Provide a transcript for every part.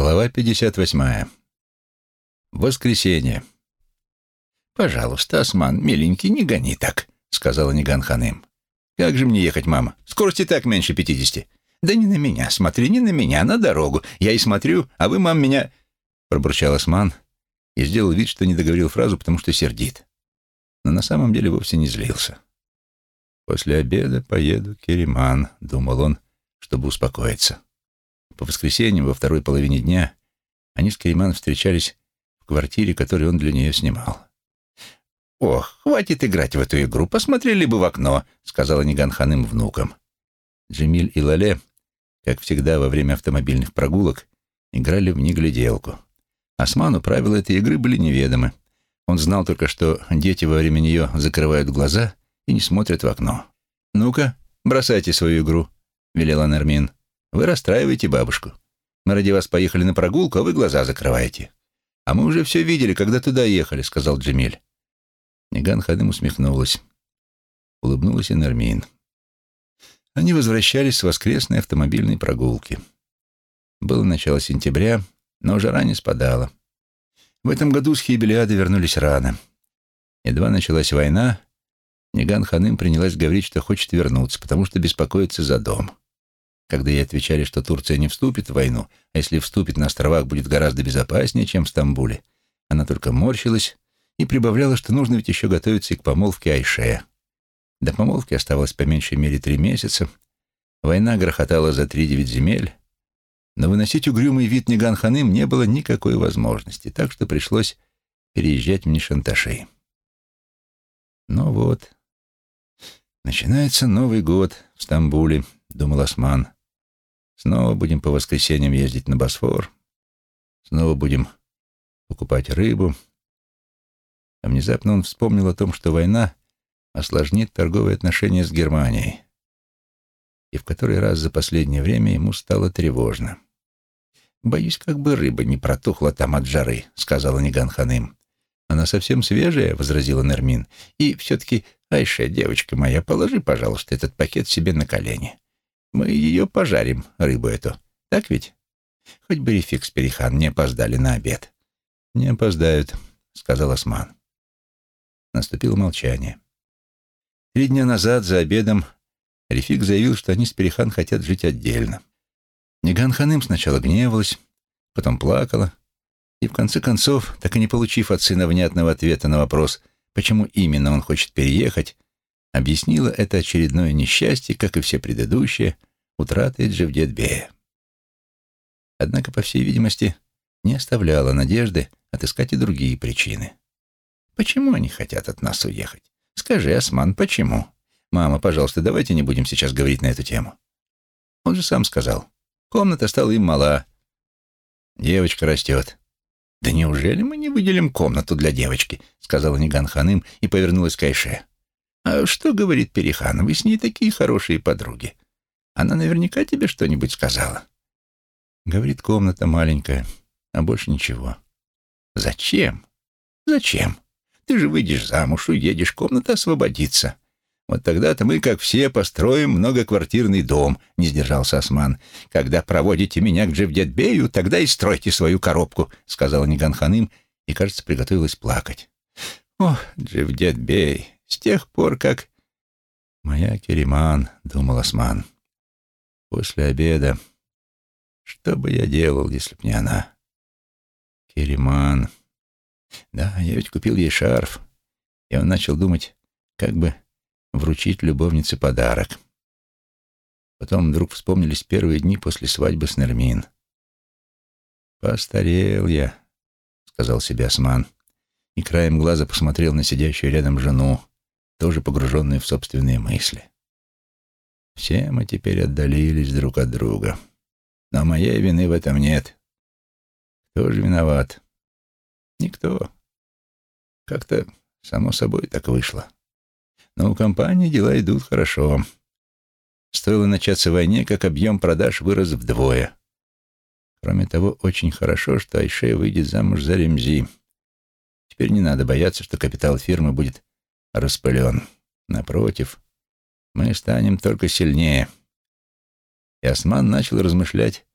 Глава 58. Воскресенье. «Пожалуйста, Осман, миленький, не гони так», — сказала Ниган Ханым. «Как же мне ехать, мама? Скорость и так меньше пятидесяти». «Да не на меня, смотри, не на меня, на дорогу. Я и смотрю, а вы, мам, меня...» Пробурчал Осман и сделал вид, что не договорил фразу, потому что сердит. Но на самом деле вовсе не злился. «После обеда поеду к Кериман», — думал он, чтобы успокоиться. По воскресеньям во второй половине дня они с Кериман встречались в квартире, которую он для нее снимал. «Ох, хватит играть в эту игру, посмотрели бы в окно», — сказала Ниган Ханым внукам. Джемиль и Лале, как всегда во время автомобильных прогулок, играли в негляделку. Осману правила этой игры были неведомы. Он знал только, что дети во время нее закрывают глаза и не смотрят в окно. «Ну-ка, бросайте свою игру», — велела Нармин. Вы расстраиваете бабушку. Мы ради вас поехали на прогулку, а вы глаза закрываете. А мы уже все видели, когда туда ехали, сказал Джемиль. Ниган Хадым усмехнулась. Улыбнулась и Нермин. Они возвращались с воскресной автомобильной прогулки. Было начало сентября, но жара не спадала. В этом году с Хибелиады вернулись рано. Едва началась война, Ниган Ханым принялась говорить, что хочет вернуться, потому что беспокоится за дом. Когда ей отвечали, что Турция не вступит в войну, а если вступит на островах, будет гораздо безопаснее, чем в Стамбуле, она только морщилась и прибавляла, что нужно ведь еще готовиться и к помолвке Айше. До помолвки оставалось по меньшей мере три месяца. Война грохотала за три-девять земель, но выносить угрюмый вид Ниганханым не было никакой возможности, так что пришлось переезжать в Нишанташей. Ну вот, начинается Новый год в Стамбуле, думал Осман. Снова будем по воскресеньям ездить на Босфор. Снова будем покупать рыбу. А внезапно он вспомнил о том, что война осложнит торговые отношения с Германией. И в который раз за последнее время ему стало тревожно. «Боюсь, как бы рыба не протухла там от жары», — сказала Ниган Ханым. «Она совсем свежая», — возразила Нермин. «И все-таки, Айша, девочка моя, положи, пожалуйста, этот пакет себе на колени. Мы ее пожарим, рыбу эту. Так ведь? Хоть бы Рефик с Перихан не опоздали на обед. Не опоздают, сказал Осман. Наступило молчание. Три дня назад за обедом Рефик заявил, что они с Перихан хотят жить отдельно. Ниган Ханым сначала гневалась, потом плакала, и в конце концов, так и не получив от сына внятного ответа на вопрос, почему именно он хочет переехать, объяснила это очередное несчастье, как и все предыдущие, утратой Джевдетбея. Однако, по всей видимости, не оставляла надежды отыскать и другие причины. Почему они хотят от нас уехать? Скажи, Осман, почему? Мама, пожалуйста, давайте не будем сейчас говорить на эту тему. Он же сам сказал. Комната стала им мала. Девочка растет. «Да неужели мы не выделим комнату для девочки?» — сказала Ниган Ханым и повернулась к Айше. «А что говорит Перихан? Вы с ней такие хорошие подруги. Она наверняка тебе что-нибудь сказала». Говорит, комната маленькая, а больше ничего. «Зачем? Зачем? Ты же выйдешь замуж, уедешь, комната освободится. Вот тогда-то мы, как все, построим многоквартирный дом», — не сдержался Осман. «Когда проводите меня к Джевдетбею, тогда и стройте свою коробку», — сказала Ниганханым и, кажется, приготовилась плакать. «Ох, Джевдетбей, с тех пор, как... Моя Кериман, думал Осман. После обеда. Что бы я делал, если б не она? Кериман. Да, я ведь купил ей шарф. И он начал думать, как бы вручить любовнице подарок. Потом вдруг вспомнились первые дни после свадьбы с Нермин. «Постарел я», — сказал себе Осман, и краем глаза посмотрел на сидящую рядом жену, тоже погруженные в собственные мысли. Все мы теперь отдалились друг от друга. Но моей вины в этом нет. Кто же виноват? Никто. Как-то само собой так вышло. Но у компании дела идут хорошо. Стоило начаться войне, как объем продаж вырос вдвое. Кроме того, очень хорошо, что Айше выйдет замуж за Ремзи. Теперь не надо бояться, что капитал фирмы будет распылен. Напротив, мы станем только сильнее. И Осман начал размышлять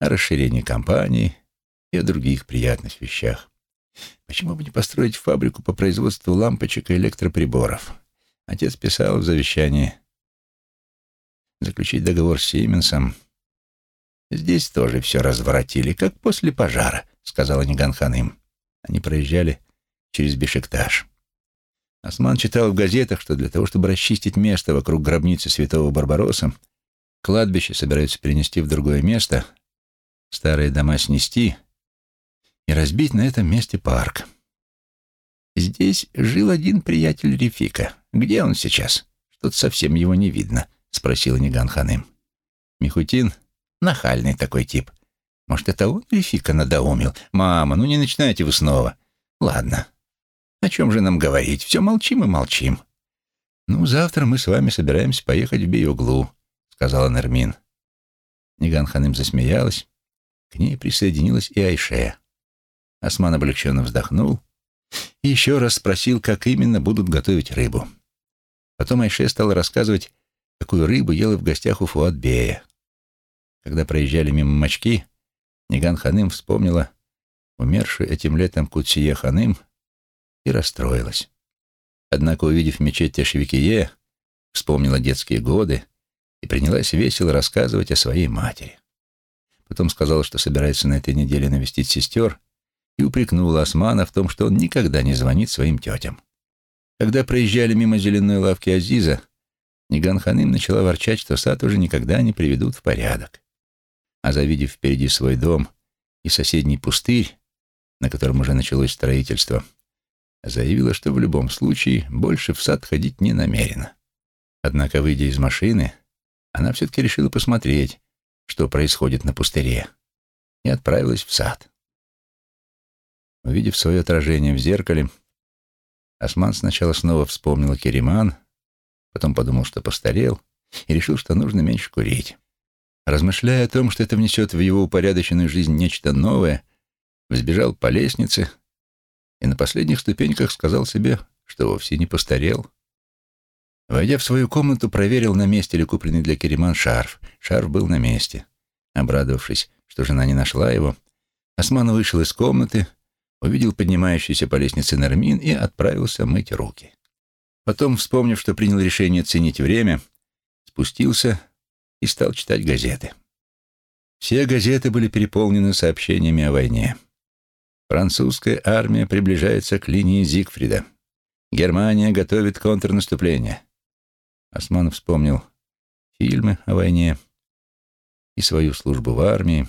о расширении компании и о других приятных вещах. Почему бы не построить фабрику по производству лампочек и электроприборов? Отец писал в завещании заключить договор с Сименсом. Здесь тоже все разворотили, как после пожара, сказала Ниган Ханым. Они проезжали через Бешикташ. Осман читал в газетах, что для того, чтобы расчистить место вокруг гробницы святого Барбароса, кладбище собираются перенести в другое место, старые дома снести и разбить на этом месте парк. Здесь жил один приятель Рефика. Где он сейчас? Что-то совсем его не видно, спросил Ниган Ханым. Михутин — нахальный такой тип. Может, это он Рефика надоумил? Мама, ну не начинайте вы снова. Ладно. О чем же нам говорить? Все молчим и молчим. Ну, завтра мы с вами собираемся поехать в Биоглу, сказала Нермин. Ниган Ханым засмеялась. К ней присоединилась и Айше. Осман облегченно вздохнул и еще раз спросил, как именно будут готовить рыбу. Потом Айше стала рассказывать, какую рыбу ела в гостях у Фуатбея. Когда проезжали мимо мочки, Ниган Ханым вспомнила умершую этим летом Кутсие Ханым и расстроилась. Однако, увидев мечеть Тешевикие, вспомнила детские годы и принялась весело рассказывать о своей матери. Потом сказала, что собирается на этой неделе навестить сестер, и упрекнула Османа в том, что он никогда не звонит своим тетям. Когда проезжали мимо зеленой лавки Азиза, Ниган Ханым начала ворчать, что сад уже никогда не приведут в порядок. А завидев впереди свой дом и соседний пустырь, на котором уже началось строительство, заявила, что в любом случае больше в сад ходить не намерена. Однако, выйдя из машины, она все-таки решила посмотреть, что происходит на пустыре, и отправилась в сад. Увидев свое отражение в зеркале, Осман сначала снова вспомнил Кериман, потом подумал, что постарел, и решил, что нужно меньше курить. Размышляя о том, что это внесет в его упорядоченную жизнь нечто новое, взбежал по лестнице на последних ступеньках сказал себе, что вовсе не постарел. Войдя в свою комнату, проверил, на месте ли купленный для Кериман шарф. Шарф был на месте. Обрадовавшись, что жена не нашла его, Осман вышел из комнаты, увидел поднимающийся по лестнице Нермин и отправился мыть руки. Потом, вспомнив, что принял решение ценить время, спустился и стал читать газеты. Все газеты были переполнены сообщениями о войне. Французская армия приближается к линии Зигфрида. Германия готовит контрнаступление. Османов вспомнил фильмы о войне и свою службу в армии,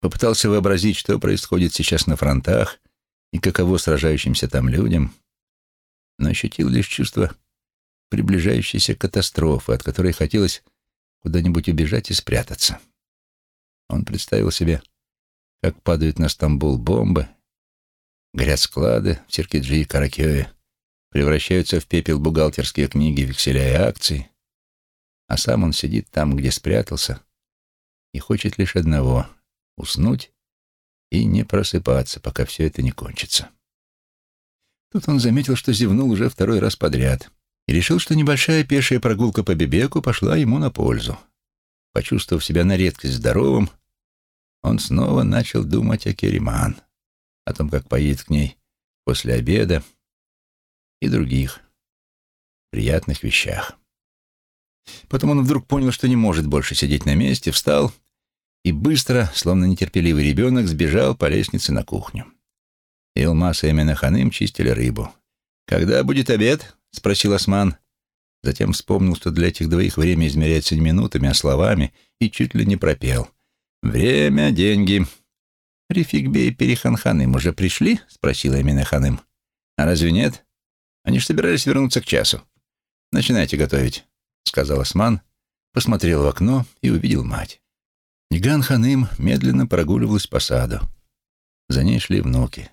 попытался вообразить, что происходит сейчас на фронтах и каково сражающимся там людям, но ощутил лишь чувство приближающейся катастрофы, от которой хотелось куда-нибудь убежать и спрятаться. Он представил себе, как падают на Стамбул бомбы, горят склады в Сиркиджи и Каракёе, превращаются в пепел бухгалтерские книги, векселя и акции, а сам он сидит там, где спрятался, и хочет лишь одного — уснуть и не просыпаться, пока все это не кончится. Тут он заметил, что зевнул уже второй раз подряд и решил, что небольшая пешая прогулка по Бебеку пошла ему на пользу. Почувствовав себя на редкость здоровым, он снова начал думать о Кериман, о том, как поедет к ней после обеда и других приятных вещах. Потом он вдруг понял, что не может больше сидеть на месте, встал и быстро, словно нетерпеливый ребенок, сбежал по лестнице на кухню. Илмас и Эминаханым чистили рыбу. «Когда будет обед?» — спросил Осман. Затем вспомнил, что для этих двоих время измеряется не минутами, а словами, и чуть ли не пропел. «Время, деньги». «Рефикбей и Периханханым уже пришли?» — спросила Эминаханым. «А разве нет? Они же собирались вернуться к часу. Начинайте готовить», — сказал Осман, посмотрел в окно и увидел мать. Ниган Ханым медленно прогуливалась по саду. За ней шли внуки.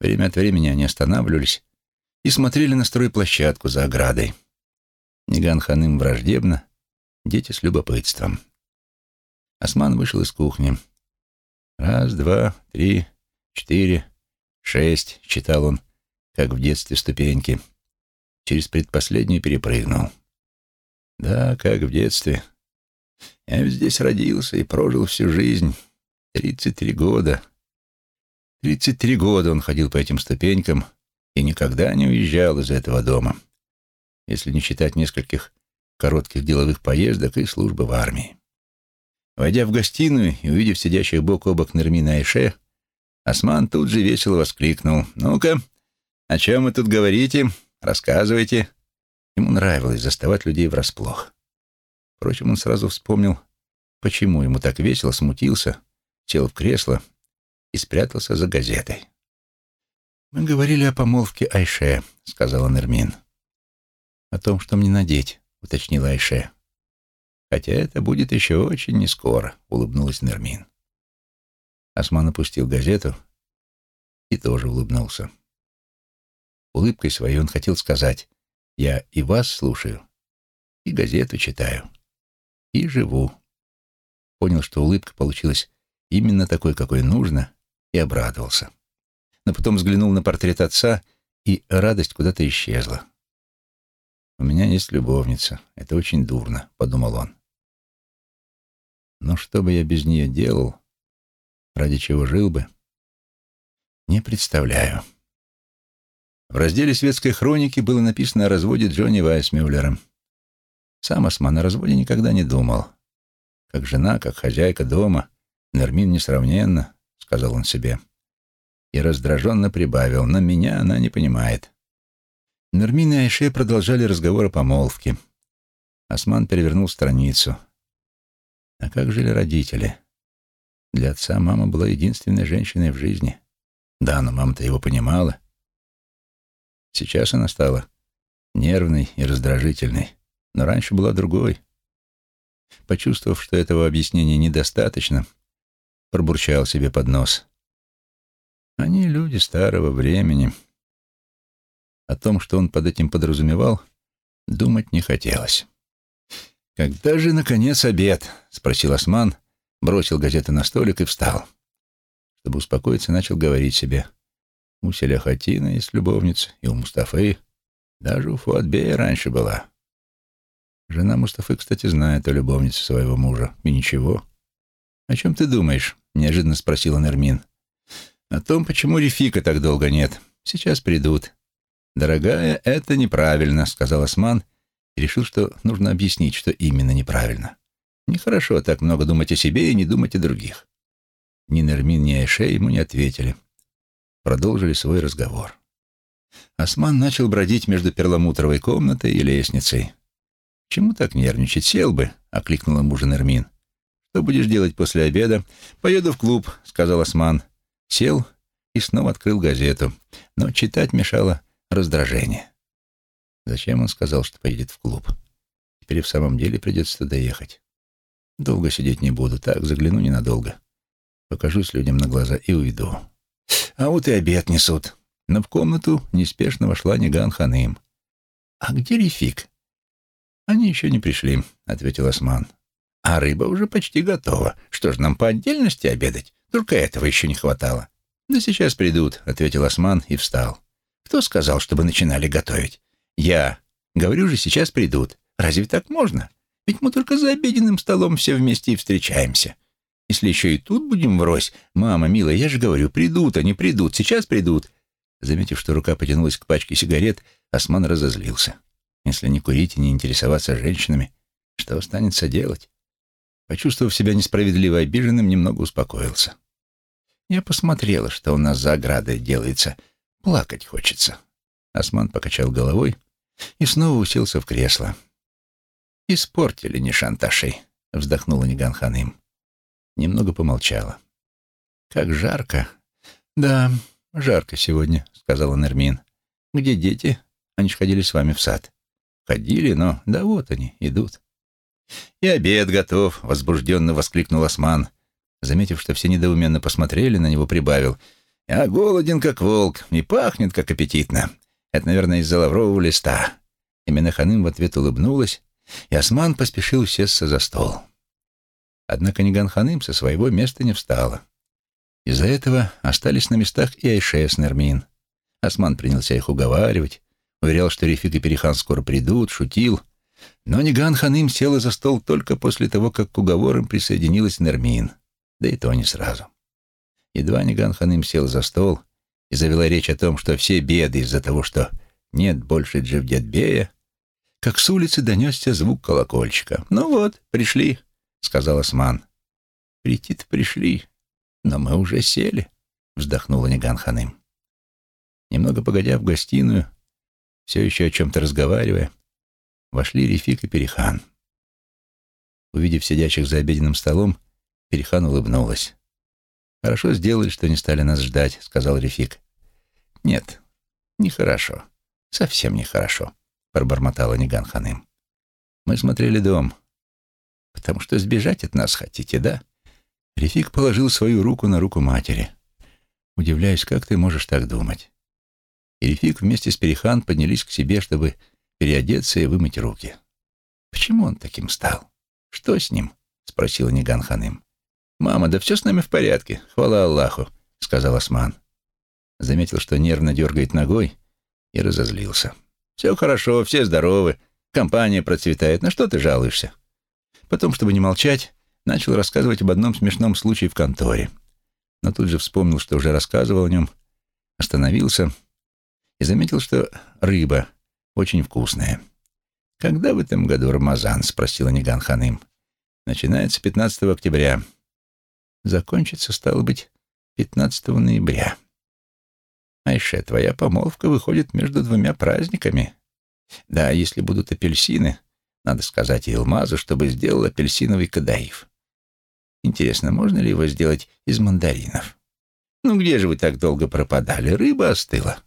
Время от времени они останавливались и смотрели на стройплощадку за оградой. Ниган Ханым враждебно, дети с любопытством. Осман вышел из кухни. «Раз, два, три, четыре, шесть», — читал он, как в детстве ступеньки. Через предпоследнюю перепрыгнул. «Да, как в детстве. Я ведь здесь родился и прожил всю жизнь. Тридцать три года. Тридцать три года он ходил по этим ступенькам и никогда не уезжал из этого дома, если не считать нескольких коротких деловых поездок и службы в армии. Войдя в гостиную и увидев сидящих бок о бок Нермина и Айше, Осман тут же весело воскликнул. «Ну-ка, о чем вы тут говорите? Рассказывайте». Ему нравилось заставать людей врасплох. Впрочем, он сразу вспомнил, почему ему так весело, смутился, сел в кресло и спрятался за газетой. «Мы говорили о помолвке Айше», — сказала Нермин. «О том, что мне надеть», — уточнила Айше. «Хотя это будет еще очень нескоро», — улыбнулась Нермин. Осман опустил газету и тоже улыбнулся. Улыбкой своей он хотел сказать «Я и вас слушаю, и газету читаю, и живу». Понял, что улыбка получилась именно такой, какой нужно, и обрадовался. Но потом взглянул на портрет отца, и радость куда-то исчезла. «У меня есть любовница. Это очень дурно», — подумал он. «Но что бы я без нее делал, ради чего жил бы, не представляю». В разделе светской хроники было написано о разводе Джонни Вайсмюллера. Сам Осман о разводе никогда не думал. Как жена, как хозяйка дома, Нермин несравненно, — сказал он себе. И раздраженно прибавил, но меня она не понимает. Нермин и Айше продолжали разговор о помолвке. Осман перевернул страницу. А как жили родители? Для отца мама была единственной женщиной в жизни. Да, но мама-то его понимала. Сейчас она стала нервной и раздражительной, но раньше была другой. Почувствовав, что этого объяснения недостаточно, пробурчал себе под нос. Они люди старого времени. О том, что он под этим подразумевал, думать не хотелось. «Когда же, наконец, обед?» — спросил Осман, бросил газеты на столик и встал. Чтобы успокоиться, начал говорить себе. У Селя Хатина есть любовница, и у Мустафы, даже у Фуатбея раньше была. Жена Мустафы, кстати, знает о любовнице своего мужа. И ничего. «О чем ты думаешь?» — неожиданно спросила Нермин. «О том, почему Рефика так долго нет. Сейчас придут». «Дорогая, это неправильно», — сказал Осман и решил, что нужно объяснить, что именно неправильно. Нехорошо так много думать о себе и не думать о других. Ни Нермин, ни Айше ему не ответили. Продолжили свой разговор. Осман начал бродить между перламутровой комнатой и лестницей. «Чему так нервничать? Сел бы», — окликнула мужа Нермин. «Что будешь делать после обеда?» «Поеду в клуб», — сказал Осман. Сел и снова открыл газету, но читать мешало раздражение. Зачем он сказал, что поедет в клуб? Теперь в самом деле придется туда ехать. Долго сидеть не буду, так загляну ненадолго. Покажусь людям на глаза и уйду. А вот и обед несут. Но в комнату неспешно вошла Ниган Ханым. «А где Рефик?» «Они еще не пришли», — ответил Осман. А рыба уже почти готова. Что ж, нам по отдельности обедать? Только этого еще не хватало. Да сейчас придут, ответил Осман и встал. Кто сказал, чтобы начинали готовить? Я. Говорю же, сейчас придут. Разве так можно? Ведь мы только за обеденным столом все вместе и встречаемся. Если еще и тут будем врозь, мама, милая, я же говорю, придут они, придут, сейчас придут. Заметив, что рука потянулась к пачке сигарет, Осман разозлился. Если не курить и не интересоваться женщинами, что останется делать? Почувствовав себя несправедливо обиженным, немного успокоился. Я посмотрела, что у нас за оградой делается. Плакать хочется. Осман покачал головой и снова уселся в кресло. «Испортили не шанташи», — вздохнула Ниган Ханым. Немного помолчала. «Как жарко!» «Да, жарко сегодня», — сказала Нермин. «Где дети? Они же ходили с вами в сад». «Ходили, но да вот они, идут». «И обед готов», — возбужденно воскликнул Осман. Заметив, что все недоуменно посмотрели на него, прибавил. «Я голоден, как волк, и пахнет, как аппетитно. Это, наверное, из-за лаврового листа». И Менаханым в ответ улыбнулась, и Осман поспешил сесться за стол. Однако Ниган Ханым со своего места не встала. Из-за этого остались на местах и Айше с Нермин. Осман принялся их уговаривать, уверял, что Рефик и Перихан скоро придут, шутил — но Ниган Ханым села за стол только после того, как к уговорам присоединилась Нермин, да и то не сразу. Едва Ниган Ханым сел за стол и завела речь о том, что все беды из-за того, что нет больше Джевдетбея, как с улицы донесся звук колокольчика. «Ну вот, пришли», — сказал Осман. «Прийти-то пришли, но мы уже сели», — вздохнула Ниган Ханым. Немного погодя в гостиную, все еще о чем-то разговаривая, вошли Рефик и Перехан. Увидев сидящих за обеденным столом, Перехан улыбнулась. «Хорошо сделали, что не стали нас ждать», — сказал Рефик. «Нет, нехорошо. Совсем нехорошо», — пробормотала Ниган Ханым. «Мы смотрели дом. Потому что сбежать от нас хотите, да?» Рефик положил свою руку на руку матери. «Удивляюсь, как ты можешь так думать?» И Рефик вместе с Перехан поднялись к себе, чтобы переодеться и вымыть руки. «Почему он таким стал? Что с ним?» — спросила Ниган Ханым. «Мама, да все с нами в порядке, хвала Аллаху», — сказал Осман. Заметил, что нервно дергает ногой, и разозлился. «Все хорошо, все здоровы, компания процветает, на что ты жалуешься?» Потом, чтобы не молчать, начал рассказывать об одном смешном случае в конторе. Но тут же вспомнил, что уже рассказывал о нем, остановился и заметил, что рыба очень вкусная. «Когда в этом году Рамазан?» — спросила Ниган Ханым. «Начинается 15 октября. Закончится, стало быть, 15 ноября. Айше, твоя помолвка выходит между двумя праздниками. Да, если будут апельсины, надо сказать Илмазу, чтобы сделал апельсиновый кадаив. Интересно, можно ли его сделать из мандаринов? Ну где же вы так долго пропадали? Рыба остыла.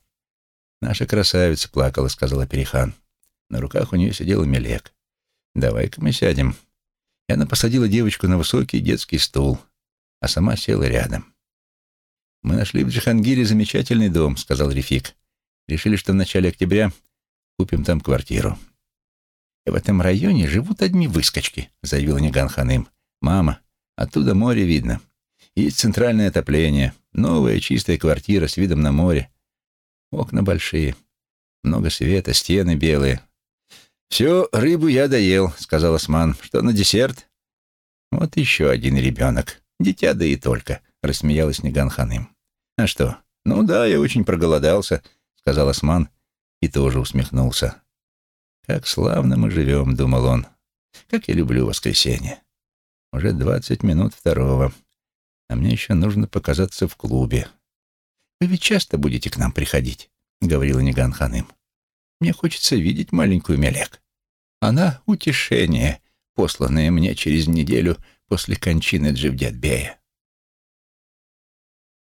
Наша красавица плакала, сказала Перехан. На руках у нее сидел Мелек. Давай-ка мы сядем. И она посадила девочку на высокий детский стул, а сама села рядом. «Мы нашли в Джихангире замечательный дом», — сказал Рефик. «Решили, что в начале октября купим там квартиру». «И в этом районе живут одни выскочки», — заявила Ниган Ханым. «Мама, оттуда море видно. Есть центральное отопление, новая чистая квартира с видом на море. Окна большие, много света, стены белые». «Всю рыбу я доел», — сказал Осман. «Что на десерт?» «Вот еще один ребенок. Дитя да и только», — рассмеялась Ниган Ханым. «А что? Ну да, я очень проголодался», — сказал Осман и тоже усмехнулся. «Как славно мы живем», — думал он. «Как я люблю воскресенье. Уже двадцать минут второго, а мне еще нужно показаться в клубе. Вы ведь часто будете к нам приходить», — говорила Ниган Ханым. «Мне хочется видеть маленькую Мелек. Она — утешение, посланное мне через неделю после кончины Дживдетбея.